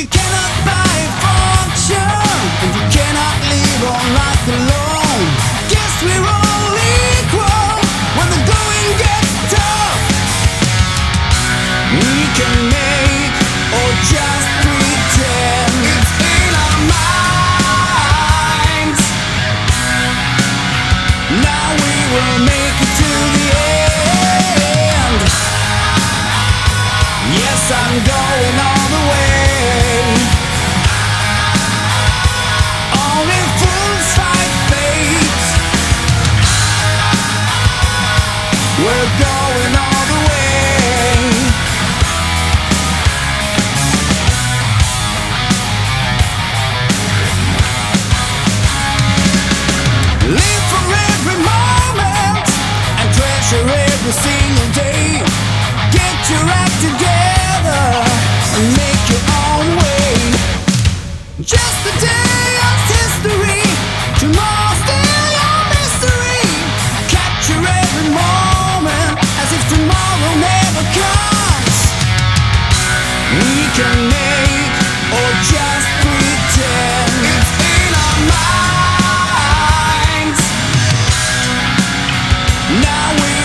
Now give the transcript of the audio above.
You cannot fortune And you cannot live life alone. Guess we're all equal When the going gets tough. We can make or just pretend. It's in our minds. Now we will make Live for every moment and treasure every single day. Get your act together and make your own way. Just a day